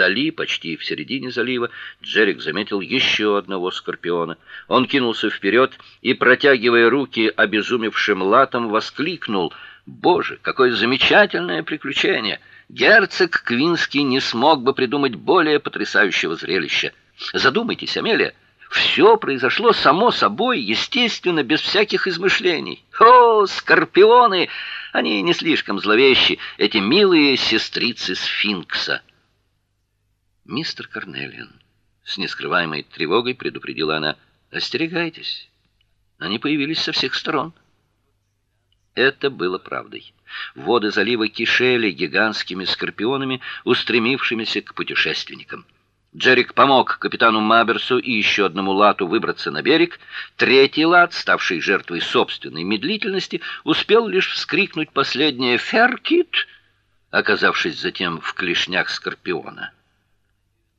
Вдали, почти в середине залива, Джерик заметил еще одного скорпиона. Он кинулся вперед и, протягивая руки обезумевшим латом, воскликнул: "Боже, какое замечательное приключение! Герцог Квинский не смог бы придумать более потрясающего зрелища. Задумайтесь, Амелия, все произошло само собой, естественно, без всяких измышлений. О, скорпионы! Они не слишком зловещи, эти милые сестрицы сфинкса. Мистер Карнелиан, с нескрываемой тревогой предупредила она: "Остерегайтесь. Они появились со всех сторон". Это было правдой. Воды залива кишели гигантскими скорпионами, устремившимися к путешественникам. Джерик помог капитану Маберсу и еще одному лату выбраться на берег. Третий лат, ставший жертвой собственной медлительности, успел лишь вскрикнуть последнее «Феркит!», оказавшись затем в клешнях скорпиона.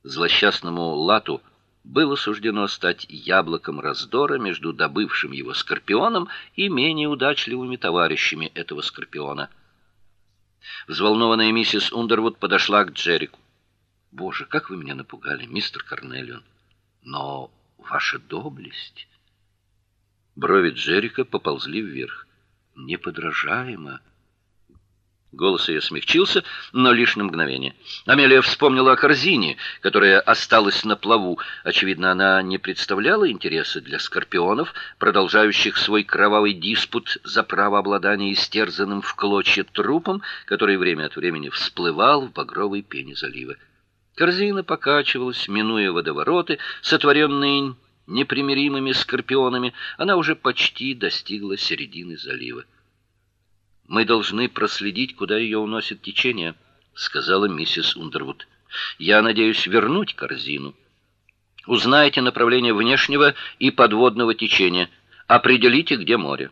Злосчастному лату было суждено стать яблоком раздора между добывшим его скорпионом и менее удачливыми товарищами этого скорпиона. Взволнованная миссис Ундервуд подошла к Джеррику. Боже, как вы меня напугали, мистер Карнелион. Но ваша доблесть. Брови Джеррика поползли вверх. Неподражаемо. Голос ее смягчился, но лишь на мгновение. Амелия вспомнила о корзине, которая осталась на плаву. Очевидно, она не представляла интереса для скорпионов, продолжающих свой кровавый диспут за право обладания истерзанным в клочья трупом, который время от времени всплывал в багровой пене залива. Корзина покачивалась, минуя водовороты, сотворенные непримиримыми скорпионами. Она уже почти достигла середины залива. Мы должны проследить, куда ее уносит течение, сказала миссис Ундервуд. Я надеюсь вернуть корзину. Узнайте направление внешнего и подводного течения, определите, где море.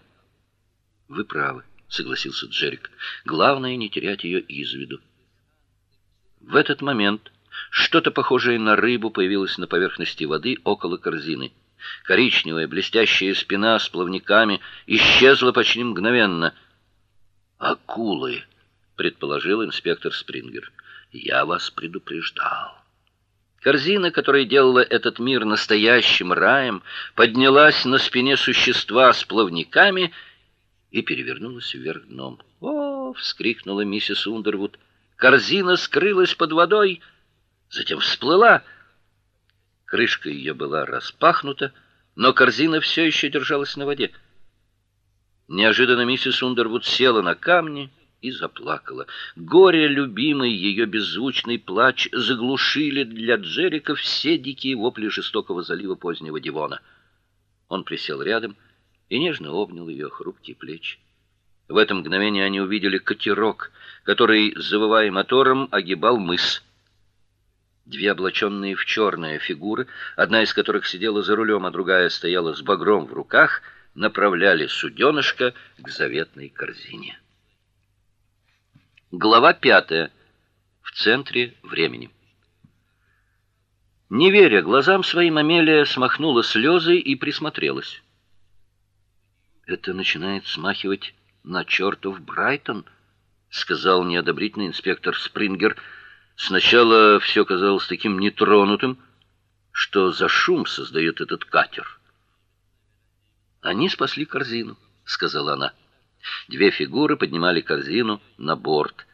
Вы правы, согласился Джерик. Главное не терять ее из виду. В этот момент что-то похожее на рыбу появилось на поверхности воды около корзины. Коричневая блестящая спина с плавниками исчезла почти мгновенно. Акулы, предположил инспектор Спрингер. Я вас предупреждал. Корзина, которая делала этот мир настоящим раем, поднялась на спине существа с плавниками и перевернулась вверх дном. "О!" вскрикнула миссис Ундервуд. Корзина скрылась под водой, затем всплыла. Крышка ее была распахнута, но корзина все еще держалась на воде. Неожиданно миссис Ундервуд села на камни и заплакала. Горе любимый ее беззвучный плач заглушили для Джерика все дикие вопли жестокого залива позднего Дивона. Он присел рядом и нежно обнял ее хрупкие плечи. В это мгновение они увидели катерок, который, завывая мотором, огибал мыс. Две облаченные в черное фигуры, одна из которых сидела за рулем, а другая стояла с багром в руках — направляли суденышко к заветной корзине. Глава пятая. В центре времени. Не веря глазам своим, Амелия смахнула слезы и присмотрелась. Это начинает смахивать на чертов Брайтон, сказал неодобрительный инспектор Спрингер. Сначала все казалось таким нетронутым, что за шум создает этот катер. Они спасли корзину, сказала она. Две фигуры поднимали корзину на борт.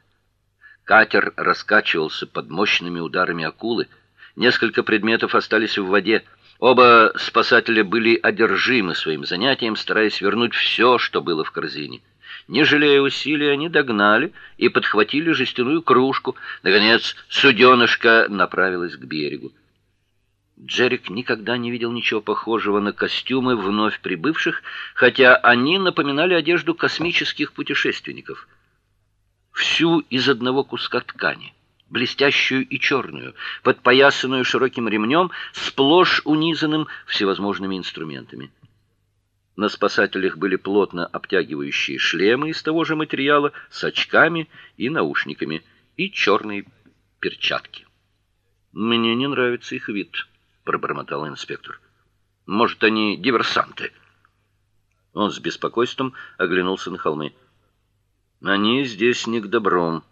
Катер раскачивался под мощными ударами акулы. Несколько предметов остались в воде. Оба спасателя были одержимы своим занятием, стараясь вернуть все, что было в корзине. Не жалея усилий, они догнали и подхватили жестяную кружку. Наконец, суденышко направилось к берегу. Джерик никогда не видел ничего похожего на костюмы вновь прибывших, хотя они напоминали одежду космических путешественников. Всю из одного куска ткани, блестящую и черную, подпоясанную широким ремнем, сплошь унизанным всевозможными инструментами. На спасателях были плотно обтягивающие шлемы из того же материала с очками и наушниками и черные перчатки. Мне не нравится их вид пробормотал инспектор. Может, они диверсанты? Он с беспокойством оглянулся на холмы. Они здесь не к добру.